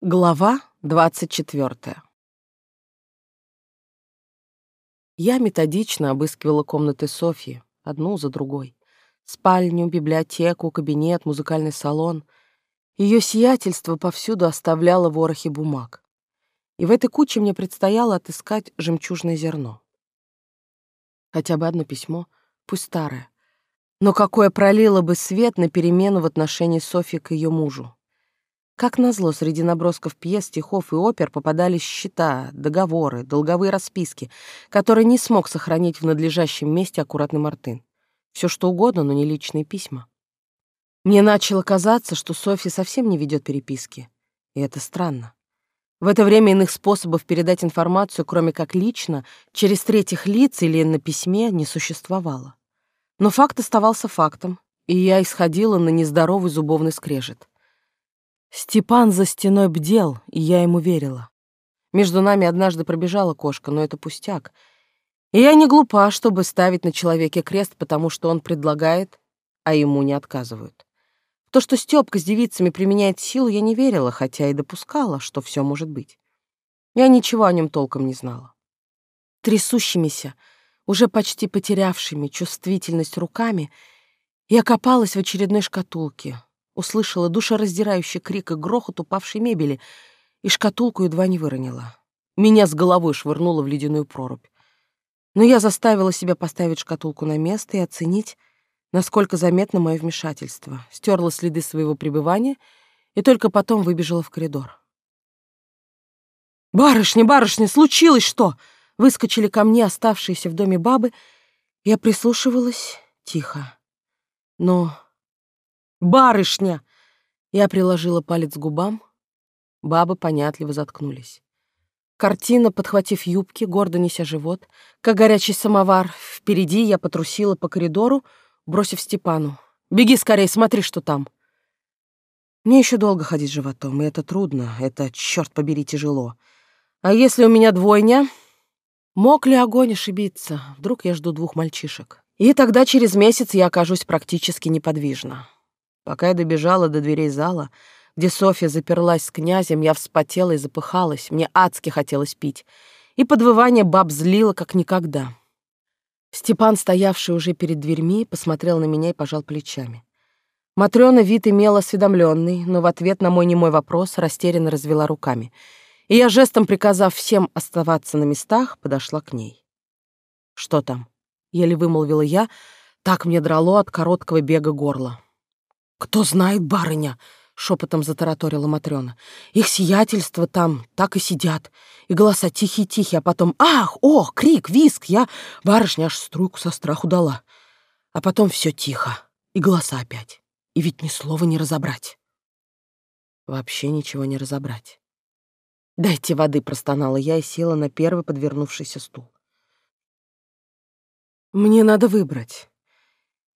Глава двадцать четвертая. Я методично обыскивала комнаты Софьи, одну за другой. Спальню, библиотеку, кабинет, музыкальный салон. Ее сиятельство повсюду оставляло ворохи бумаг. И в этой куче мне предстояло отыскать жемчужное зерно. Хотя бы одно письмо, пусть старое, но какое пролило бы свет на перемену в отношении Софьи к ее мужу. Как назло, среди набросков пьес, стихов и опер попадались счета, договоры, долговые расписки, которые не смог сохранить в надлежащем месте аккуратный Мартын. Все что угодно, но не личные письма. Мне начало казаться, что Софья совсем не ведет переписки. И это странно. В это время иных способов передать информацию, кроме как лично, через третьих лиц или на письме, не существовало. Но факт оставался фактом, и я исходила на нездоровый зубовный скрежет. Степан за стеной бдел, и я ему верила. Между нами однажды пробежала кошка, но это пустяк. И я не глупа, чтобы ставить на человеке крест, потому что он предлагает, а ему не отказывают. То, что Стёпка с девицами применяет силу, я не верила, хотя и допускала, что все может быть. Я ничего о нем толком не знала. Трясущимися, уже почти потерявшими чувствительность руками, я копалась в очередной шкатулке, услышала душераздирающий крик и грохот упавшей мебели, и шкатулку едва не выронила. Меня с головой швырнуло в ледяную прорубь. Но я заставила себя поставить шкатулку на место и оценить, насколько заметно мое вмешательство. Стерла следы своего пребывания и только потом выбежала в коридор. «Барышня, барышня, случилось что?» Выскочили ко мне оставшиеся в доме бабы. Я прислушивалась тихо. Но Барышня!» Я приложила палец к губам. Бабы понятливо заткнулись. Картина, подхватив юбки, гордо неся живот, как горячий самовар, впереди я потрусила по коридору, бросив Степану. «Беги скорее, смотри, что там!» Мне еще долго ходить животом, и это трудно, это, черт побери, тяжело. А если у меня двойня? Мог ли огонь ошибиться? Вдруг я жду двух мальчишек. И тогда через месяц я окажусь практически неподвижна. Пока я добежала до дверей зала, где Софья заперлась с князем, я вспотела и запыхалась, мне адски хотелось пить, и подвывание баб злило как никогда. Степан, стоявший уже перед дверьми, посмотрел на меня и пожал плечами. Матрёна вид имела осведомленный, но в ответ на мой немой вопрос растерянно развела руками. И я жестом приказав всем оставаться на местах, подошла к ней. «Что там?» — еле вымолвила я, так мне драло от короткого бега горла. «Кто знает, барыня!» — шепотом затараторила Матрёна. «Их сиятельство там так и сидят, и голоса тихие-тихие, а потом «Ах! Ох! Крик! Виск!» Я барышня аж струйку со страху дала. А потом все тихо, и голоса опять. И ведь ни слова не разобрать. Вообще ничего не разобрать. «Дайте воды!» — простонала я и села на первый подвернувшийся стул. «Мне надо выбрать.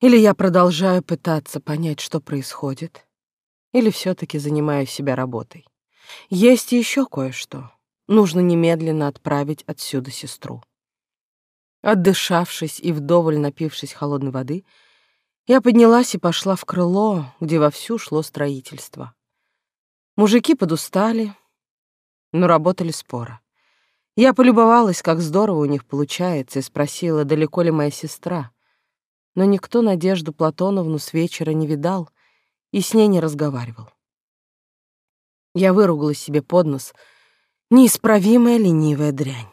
Или я продолжаю пытаться понять, что происходит, или все таки занимаю себя работой. Есть еще кое-что. Нужно немедленно отправить отсюда сестру. Отдышавшись и вдоволь напившись холодной воды, я поднялась и пошла в крыло, где вовсю шло строительство. Мужики подустали, но работали споро. Я полюбовалась, как здорово у них получается, и спросила, далеко ли моя сестра — но никто Надежду Платоновну с вечера не видал и с ней не разговаривал. Я выругала себе под нос. Неисправимая ленивая дрянь.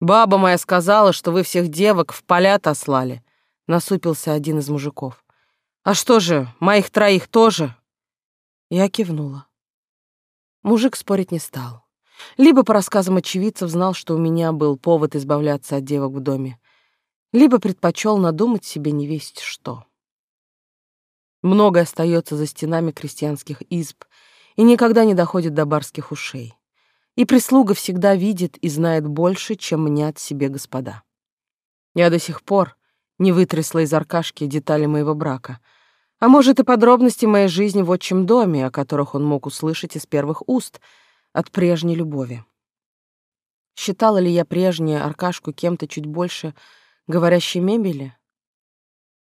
«Баба моя сказала, что вы всех девок в поля отослали», — насупился один из мужиков. «А что же, моих троих тоже?» Я кивнула. Мужик спорить не стал. Либо по рассказам очевидцев знал, что у меня был повод избавляться от девок в доме, либо предпочел надумать себе невесть что. Многое остается за стенами крестьянских изб и никогда не доходит до барских ушей. И прислуга всегда видит и знает больше, чем мнят себе господа. Я до сих пор не вытрясла из Аркашки детали моего брака, а может и подробности моей жизни в отчим доме, о которых он мог услышать из первых уст от прежней любови. Считала ли я прежнюю Аркашку кем-то чуть больше — говорящей мебели?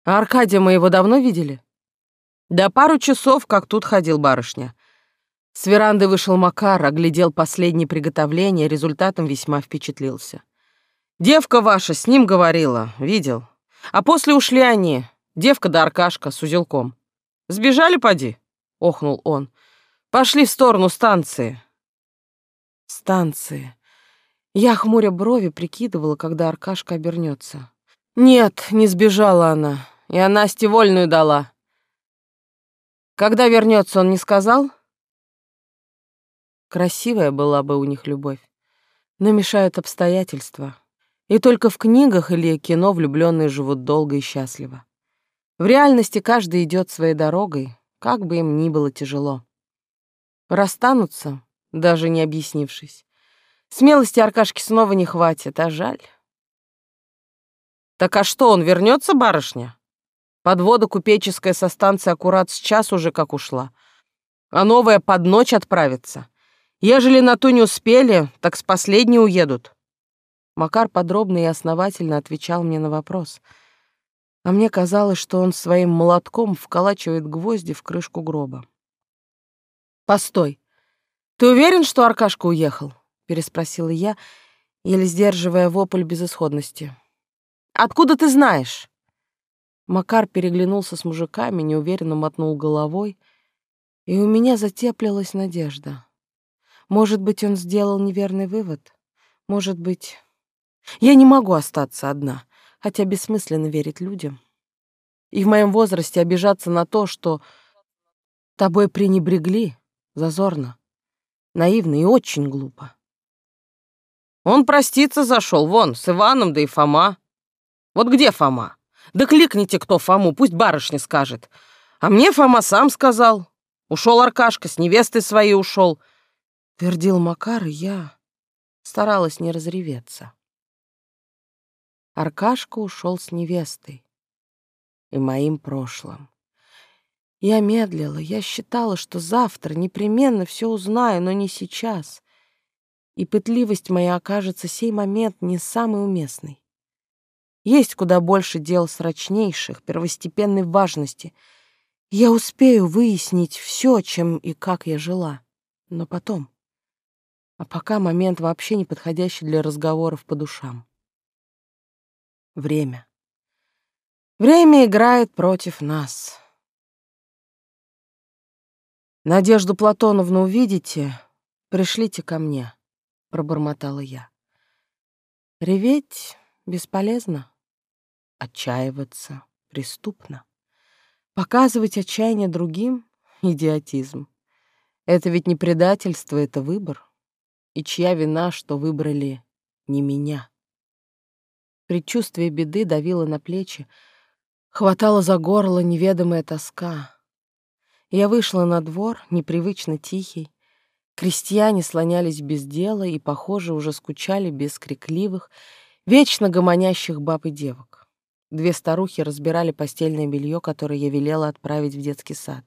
А Аркадия мы его давно видели? Да пару часов, как тут ходил барышня. С веранды вышел Макар, оглядел последние приготовления, результатом весьма впечатлился. «Девка ваша с ним говорила, видел. А после ушли они, девка да Аркашка с узелком. Сбежали, поди?» — охнул он. «Пошли в сторону станции». «Станции». Я, хмуря брови, прикидывала, когда Аркашка обернется. «Нет, не сбежала она, и она стевольную дала». «Когда вернется, он не сказал?» Красивая была бы у них любовь, но мешают обстоятельства. И только в книгах или кино влюбленные живут долго и счастливо. В реальности каждый идет своей дорогой, как бы им ни было тяжело. Расстанутся, даже не объяснившись. Смелости Аркашки снова не хватит, а жаль. Так а что, он вернется, барышня? Подвода купеческая со станции аккурат с час уже как ушла. А новая под ночь отправится. Ежели на ту не успели, так с последней уедут. Макар подробно и основательно отвечал мне на вопрос. А мне казалось, что он своим молотком вколачивает гвозди в крышку гроба. «Постой. Ты уверен, что Аркашка уехал?» — переспросила я, еле сдерживая вопль безысходности. «Откуда ты знаешь?» Макар переглянулся с мужиками, неуверенно мотнул головой, и у меня затеплилась надежда. Может быть, он сделал неверный вывод? Может быть... Я не могу остаться одна, хотя бессмысленно верить людям. И в моем возрасте обижаться на то, что тобой пренебрегли, зазорно, наивно и очень глупо. Он проститься зашел, вон, с Иваном, да и Фома. Вот где Фома? Да кликните, кто Фому, пусть барышня скажет. А мне Фома сам сказал. Ушел Аркашка, с невестой своей ушел. Твердил Макар, и я старалась не разреветься. Аркашка ушел с невестой и моим прошлым. Я медлила, я считала, что завтра непременно все узнаю, но не сейчас. И пытливость моя окажется сей момент не самый уместный. Есть куда больше дел срочнейших, первостепенной важности. Я успею выяснить все, чем и как я жила. Но потом... А пока момент вообще не подходящий для разговоров по душам. Время. Время играет против нас. «Надежду Платоновну увидите, пришлите ко мне», — пробормотала я. Реветь бесполезно, отчаиваться преступно. Показывать отчаяние другим — идиотизм. Это ведь не предательство, это выбор. И чья вина, что выбрали не меня? Предчувствие беды давило на плечи, хватало за горло неведомая тоска. Я вышла на двор, непривычно тихий. Крестьяне слонялись без дела и, похоже, уже скучали без крикливых, вечно гомонящих баб и девок. Две старухи разбирали постельное белье, которое я велела отправить в детский сад.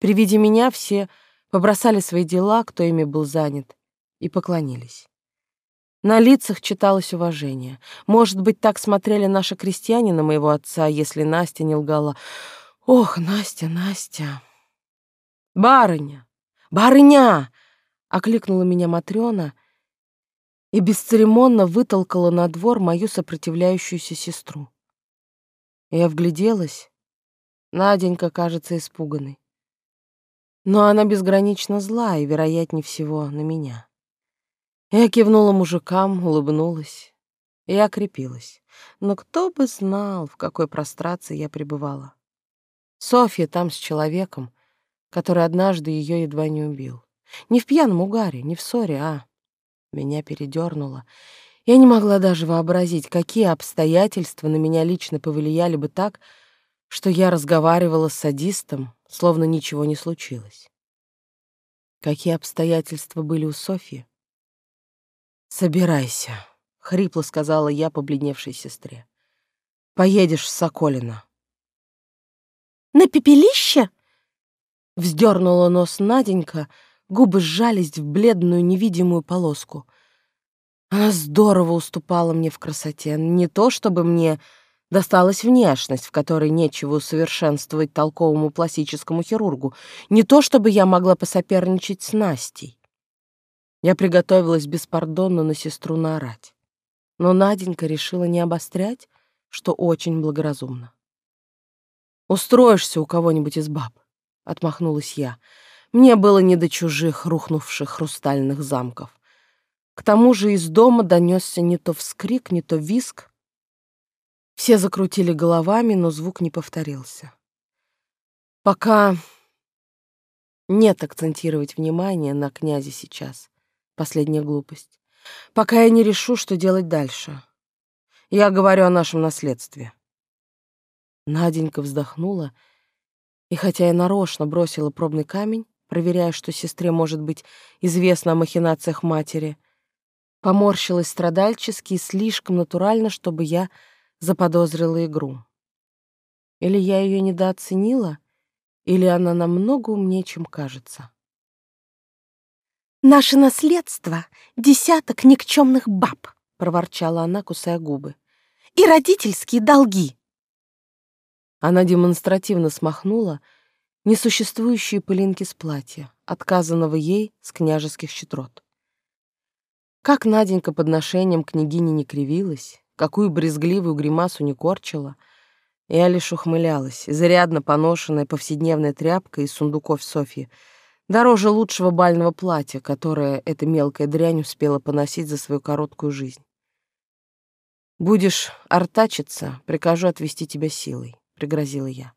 При виде меня все побросали свои дела, кто ими был занят, и поклонились. На лицах читалось уважение. Может быть, так смотрели наши крестьяне на моего отца, если Настя не лгала. Ох, Настя, Настя. Барыня, барыня! Окликнула меня Матрёна и бесцеремонно вытолкала на двор мою сопротивляющуюся сестру. Я вгляделась. Наденька кажется испуганной. Но она безгранично зла и, вероятнее всего, на меня. Я кивнула мужикам, улыбнулась и окрепилась. Но кто бы знал, в какой прострации я пребывала. Софья там с человеком, который однажды ее едва не убил. Не в пьяном угаре, не в ссоре, а... Меня передернуло. Я не могла даже вообразить, какие обстоятельства на меня лично повлияли бы так, что я разговаривала с садистом, словно ничего не случилось. Какие обстоятельства были у Софьи? «Собирайся», — хрипло сказала я побледневшей сестре. «Поедешь в Соколино». «На пепелище?» Вздернула нос Наденька, губы сжались в бледную невидимую полоску. Она здорово уступала мне в красоте. Не то чтобы мне Досталась внешность, в которой нечего усовершенствовать толковому пластическому хирургу. Не то чтобы я могла посоперничать с Настей. Я приготовилась беспардонно на сестру наорать. Но Наденька решила не обострять, что очень благоразумно. «Устроишься у кого-нибудь из баб», — отмахнулась я. Мне было не до чужих рухнувших хрустальных замков. К тому же из дома донесся не то вскрик, не то виск, все закрутили головами, но звук не повторился. Пока нет акцентировать внимание на князе сейчас. Последняя глупость. Пока я не решу, что делать дальше. Я говорю о нашем наследстве. Наденька вздохнула, и хотя я нарочно бросила пробный камень, проверяя, что сестре может быть известно о махинациях матери, поморщилась страдальчески и слишком натурально, чтобы я заподозрила игру. Или я ее недооценила, или она намного умнее, чем кажется. «Наше наследство — десяток никчемных баб», — проворчала она, кусая губы. «И родительские долги». Она демонстративно смахнула несуществующие пылинки с платья, отказанного ей с княжеских щедрот. Как Наденька подношением княгини не кривилась, какую брезгливую гримасу не корчила, я лишь ухмылялась, зарядно поношенная повседневная тряпка из сундуков Софьи, дороже лучшего бального платья, которое эта мелкая дрянь успела поносить за свою короткую жизнь. «Будешь артачиться, прикажу отвести тебя силой», — пригрозила я.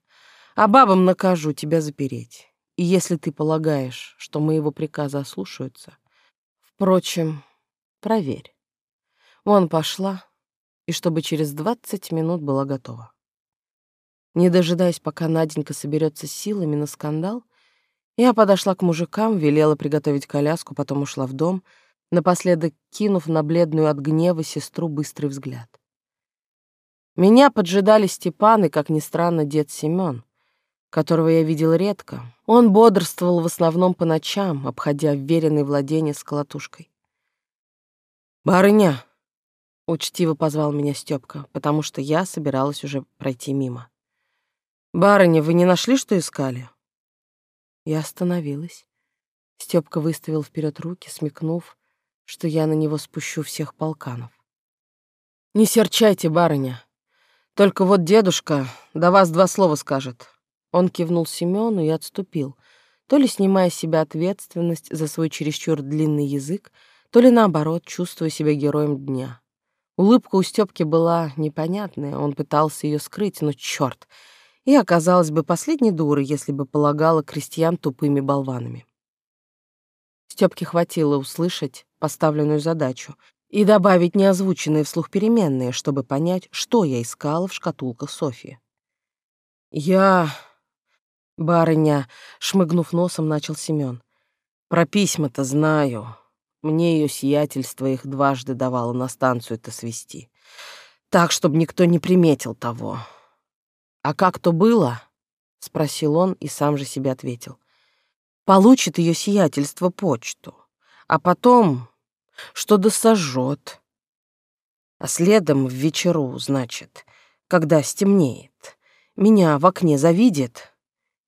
«А бабам накажу тебя запереть. И если ты полагаешь, что моего приказа ослушаются, впрочем, проверь». Вон пошла, и чтобы через двадцать минут была готова. Не дожидаясь, пока Наденька соберется силами на скандал, я подошла к мужикам, велела приготовить коляску, потом ушла в дом, напоследок кинув на бледную от гнева сестру быстрый взгляд. Меня поджидали Степан и, как ни странно, дед Семен, которого я видел редко. Он бодрствовал в основном по ночам, обходя вверенные владения с колотушкой. «Барыня!» Учтиво позвал меня Стёпка, потому что я собиралась уже пройти мимо. «Барыня, вы не нашли, что искали?» Я остановилась. Стёпка выставил вперед руки, смекнув, что я на него спущу всех полканов. «Не серчайте, барыня. Только вот дедушка до вас два слова скажет». Он кивнул Семёну и отступил, то ли снимая с себя ответственность за свой чересчур длинный язык, то ли наоборот, чувствуя себя героем дня. Улыбка у Стёпки была непонятная, он пытался ее скрыть, но чёрт, и оказалась бы последней дурой, если бы полагала крестьян тупыми болванами. Стёпке хватило услышать поставленную задачу и добавить неозвученные вслух переменные, чтобы понять, что я искала в шкатулках Софьи. «Я...» — барыня, шмыгнув носом, начал Семён. «Про письма-то знаю. Мне ее сиятельство их дважды давало на станцию-то свести. Так, чтобы никто не приметил того. А как то было? Спросил он и сам же себе ответил. Получит ее сиятельство почту, а потом что да сожжет. А следом в вечеру, значит, когда стемнеет, меня в окне завидит.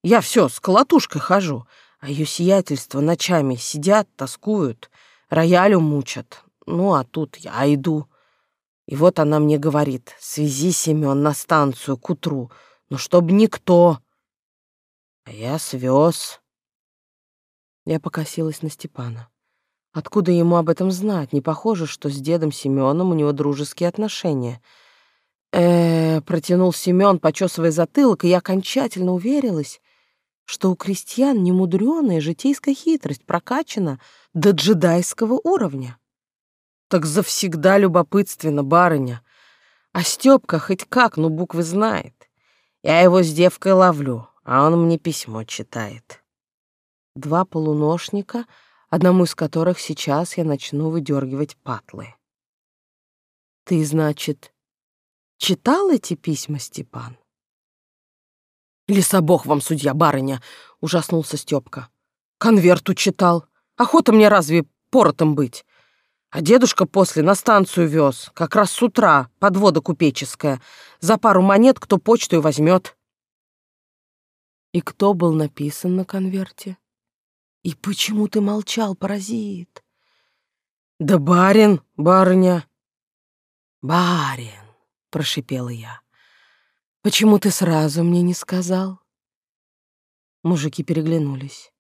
Я все с колотушкой хожу, а ее сиятельство ночами сидят, тоскуют, роялю мучат. Ну, а тут я иду. И вот она мне говорит, свези, Семен, на станцию к утру, ну, чтоб никто. А я свез. Я покосилась на Степана. Откуда ему об этом знать? Не похоже, что с дедом Семеном у него дружеские отношения. Э, -э протянул Семен, почесывая затылок, и я окончательно уверилась, что у крестьян немудреная житейская хитрость прокачана до джедайского уровня. Так завсегда любопытственно, барыня. А Стёпка хоть как, ну буквы знает. Я его с девкой ловлю, а он мне письмо читает. Два полуношника, одному из которых сейчас я начну выдергивать патлы. Ты, значит, читал эти письма, Степан? «Лесобог вам, судья, барыня!» — ужаснулся Стёпка. «Конверту читал. Охота мне разве поротом быть? А дедушка после на станцию вез, как раз с утра, подвода купеческая. За пару монет кто почту и возьмет. И кто был написан на конверте? И почему ты молчал, паразит? Да барин, барыня. Барин, прошипела я. Почему ты сразу мне не сказал? Мужики переглянулись.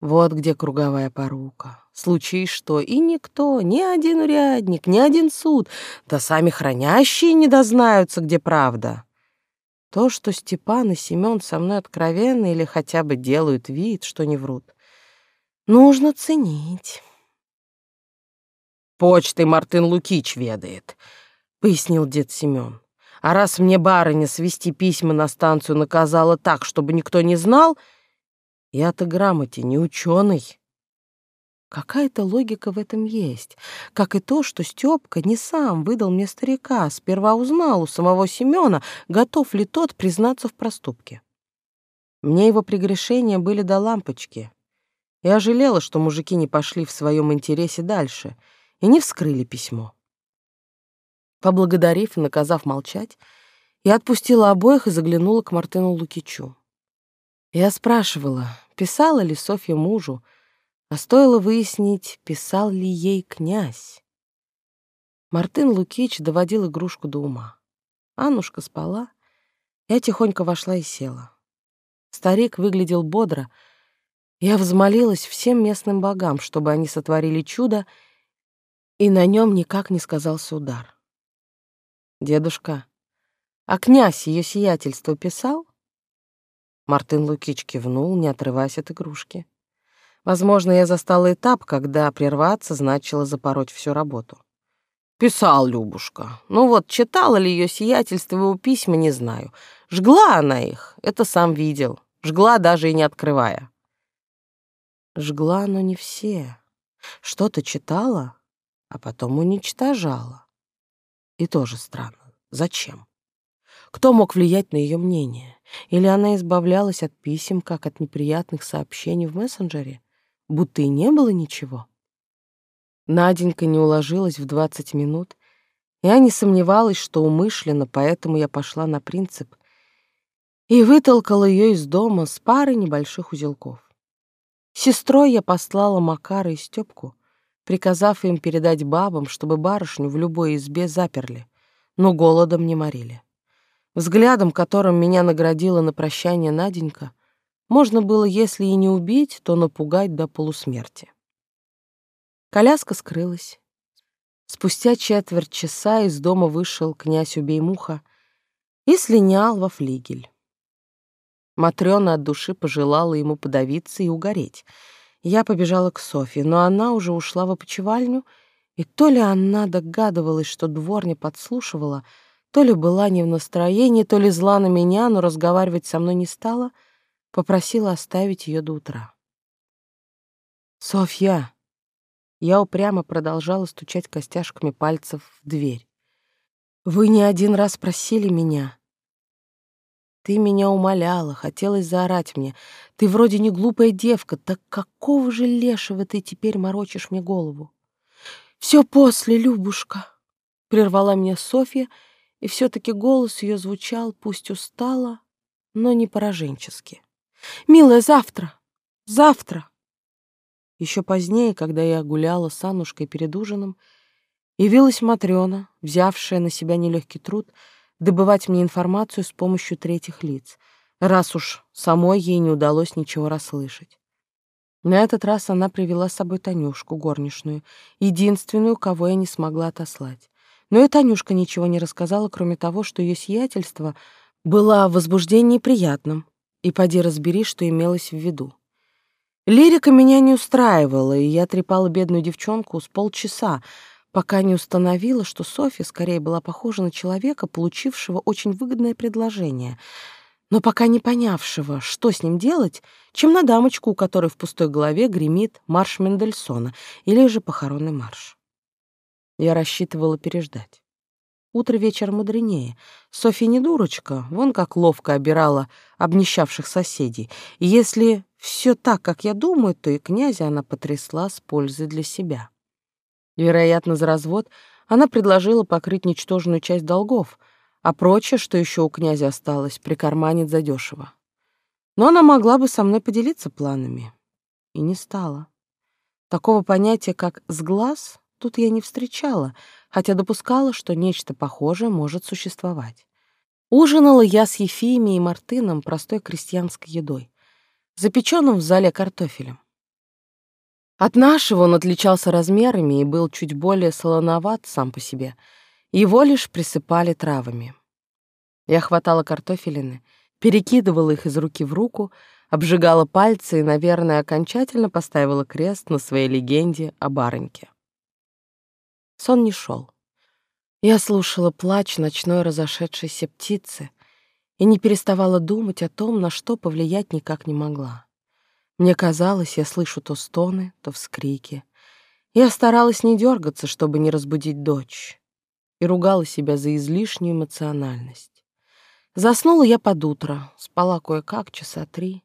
Вот где круговая порука. Случай что, и никто, ни один урядник, ни один суд, да сами хранящие не дознаются, где правда. То, что Степан и Семен со мной откровенны или хотя бы делают вид, что не врут, нужно ценить. «Почтой Мартын Лукич ведает», — пояснил дед Семен. «А раз мне барыня свести письма на станцию наказала так, чтобы никто не знал, — я-то грамоте не ученый. Какая-то логика в этом есть, как и то, что Степка не сам выдал мне старика, сперва узнал у самого Семена, готов ли тот признаться в проступке. Мне его прегрешения были до лампочки. Я жалела, что мужики не пошли в своем интересе дальше и не вскрыли письмо. Поблагодарив и наказав молчать, я отпустила обоих и заглянула к Мартыну Лукичу. Я спрашивала, писала ли Софья мужу, а стоило выяснить, писал ли ей князь. Мартын Лукич доводил игрушку до ума. Аннушка спала, я тихонько вошла и села. Старик выглядел бодро. Я взмолилась всем местным богам, чтобы они сотворили чудо, и на нем никак не сказался удар. «Дедушка, а князь ее сиятельство писал?» Мартын Лукич кивнул, не отрываясь от игрушки. Возможно, я застала этап, когда прерваться значило запороть всю работу. Писал Любушка. Ну вот, читала ли ее сиятельство его письма, не знаю. Жгла она их, это сам видел. Жгла даже и не открывая. Жгла, но не все. Что-то читала, а потом уничтожала. И тоже странно. Зачем? Кто мог влиять на ее мнение? Или она избавлялась от писем, как от неприятных сообщений в мессенджере, будто и не было ничего? Наденька не уложилась в двадцать минут. Я не сомневалась, что умышленно, поэтому я пошла на принцип и вытолкала ее из дома с парой небольших узелков. Сестрой я послала Макара и Степку, приказав им передать бабам, чтобы барышню в любой избе заперли, но голодом не морили. Взглядом, которым меня наградила на прощание Наденька, можно было, если и не убить, то напугать до полусмерти. Коляска скрылась. Спустя четверть часа из дома вышел князь Убеймуха и слинял во флигель. Матрёна от души пожелала ему подавиться и угореть. Я побежала к Софье, но она уже ушла в опочивальню, и то ли она догадывалась, что дворня подслушивала — то ли была не в настроении, то ли зла на меня, но разговаривать со мной не стала, попросила оставить ее до утра. «Софья!» Я упрямо продолжала стучать костяшками пальцев в дверь. «Вы не один раз просили меня. Ты меня умоляла, хотелось заорать мне. Ты вроде не глупая девка, так какого же лешего ты теперь морочишь мне голову?» «Все после, Любушка!» — прервала меня Софья — и все-таки голос ее звучал, пусть устало, но не пораженчески. «Милая, завтра! Завтра!» Еще позднее, когда я гуляла с Аннушкой перед ужином, явилась Матрёна, взявшая на себя нелегкий труд добывать мне информацию с помощью третьих лиц, раз уж самой ей не удалось ничего расслышать. На этот раз она привела с собой Танюшку, горничную, единственную, кого я не смогла отослать. Но и Танюшка ничего не рассказала, кроме того, что ее сиятельство было в возбуждении приятным, и поди разбери, что имелось в виду. Лирика меня не устраивала, и я трепала бедную девчонку с полчаса, пока не установила, что Софья скорее была похожа на человека, получившего очень выгодное предложение, но пока не понявшего, что с ним делать, чем на дамочку, у которой в пустой голове гремит марш Мендельсона или же похоронный марш. Я рассчитывала переждать. Утро вечер мудренее. Софья не дурочка, вон как ловко обирала обнищавших соседей. И если все так, как я думаю, то и князя она потрясла с пользой для себя. Вероятно, за развод она предложила покрыть ничтожную часть долгов, а прочее, что еще у князя осталось, прикарманит задешево. Но она могла бы со мной поделиться планами. И не стала. Такого понятия, как «сглаз», тут я не встречала, хотя допускала, что нечто похожее может существовать. Ужинала я с Ефимией и Мартыном простой крестьянской едой, запеченным в зале картофелем. От нашего он отличался размерами и был чуть более солоноват сам по себе. Его лишь присыпали травами. Я хватала картофелины, перекидывала их из руки в руку, обжигала пальцы и, наверное, окончательно поставила крест на своей легенде о барыньке. Сон не шел. Я слушала плач ночной разошедшейся птицы и не переставала думать о том, на что повлиять никак не могла. Мне казалось, я слышу то стоны, то вскрики. Я старалась не дергаться, чтобы не разбудить дочь, и ругала себя за излишнюю эмоциональность. Заснула я под утро, спала кое-как часа три.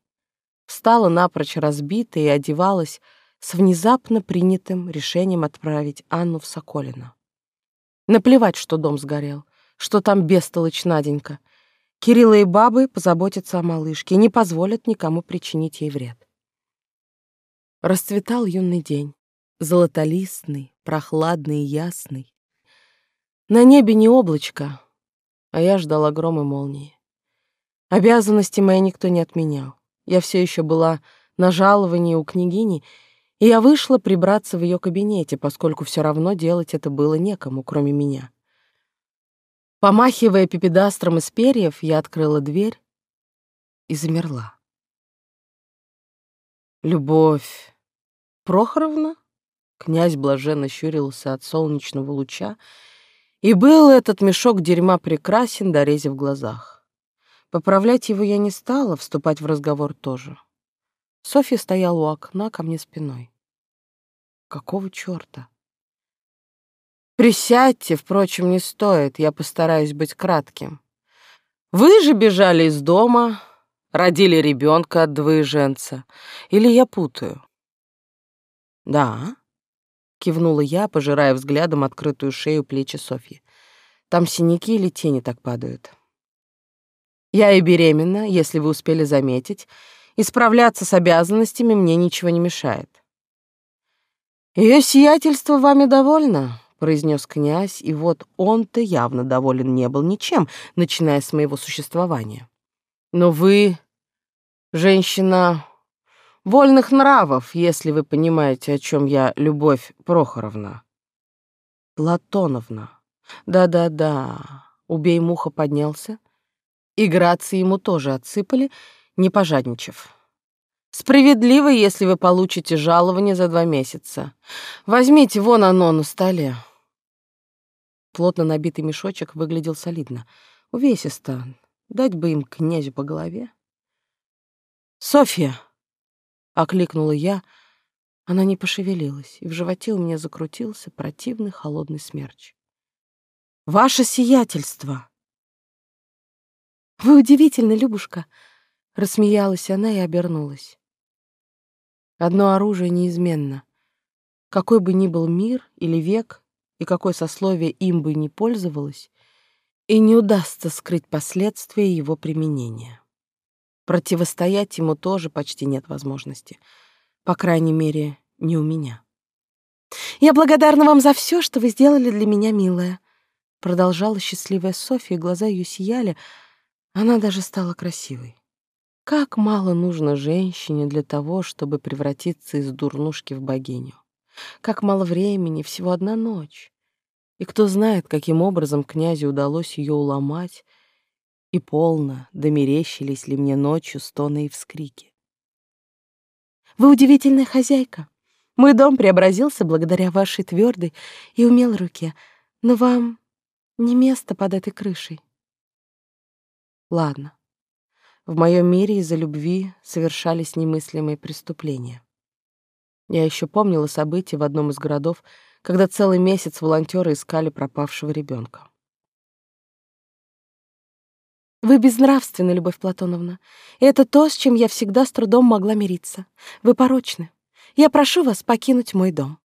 Встала напрочь разбитая и одевалась с внезапно принятым решением отправить Анну в Соколино. Наплевать, что дом сгорел, что там бестолочь Наденька. Кирилла и бабы позаботятся о малышке и не позволят никому причинить ей вред. Расцветал юный день, золотолистный, прохладный и ясный. На небе не облачко, а я ждала грома молнии. Обязанности мои никто не отменял. Я все еще была на жаловании у княгини, и я вышла прибраться в ее кабинете, поскольку все равно делать это было некому, кроме меня. Помахивая пипедастром из перьев, я открыла дверь и замерла. Любовь Прохоровна? Князь блаженно щурился от солнечного луча, и был этот мешок дерьма прекрасен до рези в глазах. Поправлять его я не стала, вступать в разговор тоже. Софья стояла у окна ко мне спиной. Какого чёрта? Присядьте, впрочем, не стоит, я постараюсь быть кратким. Вы же бежали из дома, Родили ребенка от двоеженца. Или я путаю? Да, кивнула я, пожирая взглядом открытую шею плечи Софьи. Там синяки или тени так падают. Я и беременна, если вы успели заметить, и справляться с обязанностями мне ничего не мешает. Ее сиятельство вами довольно, произнес князь, и вот он-то явно доволен не был ничем, начиная с моего существования. Но вы женщина вольных нравов, если вы понимаете, о чем я, Любовь Прохоровна. Платоновна. Да-да-да. Убей муха поднялся. И грации ему тоже отсыпали, не пожадничав. Справедливо, если вы получите жалование за два месяца. Возьмите вон оно на столе. Плотно набитый мешочек выглядел солидно. Увесисто. Дать бы им князю по голове. «Софья!» — окликнула я. Она не пошевелилась, и в животе у меня закрутился противный холодный смерч. «Ваше сиятельство!» «Вы удивительны, Любушка!» — рассмеялась она и обернулась. Одно оружие неизменно. Какой бы ни был мир или век, и какое сословие им бы ни пользовалось, и не удастся скрыть последствия его применения. Противостоять ему тоже почти нет возможности. По крайней мере, не у меня. «Я благодарна вам за все, что вы сделали для меня, милая», продолжала счастливая Софья, глаза ее сияли, она даже стала красивой. Как мало нужно женщине для того, чтобы превратиться из дурнушки в богиню. Как мало времени, всего одна ночь. И кто знает, каким образом князю удалось ее уломать, и полно домерещились ли мне ночью стоны и вскрики. «Вы удивительная хозяйка. Мой дом преобразился благодаря вашей твердой и умелой руке, но вам не место под этой крышей». Ладно. В моем мире из-за любви совершались немыслимые преступления. Я еще помнила события в одном из городов, когда целый месяц волонтеры искали пропавшего ребенка. Вы безнравственны, Любовь Платоновна. И это то, с чем я всегда с трудом могла мириться. Вы порочны. Я прошу вас покинуть мой дом.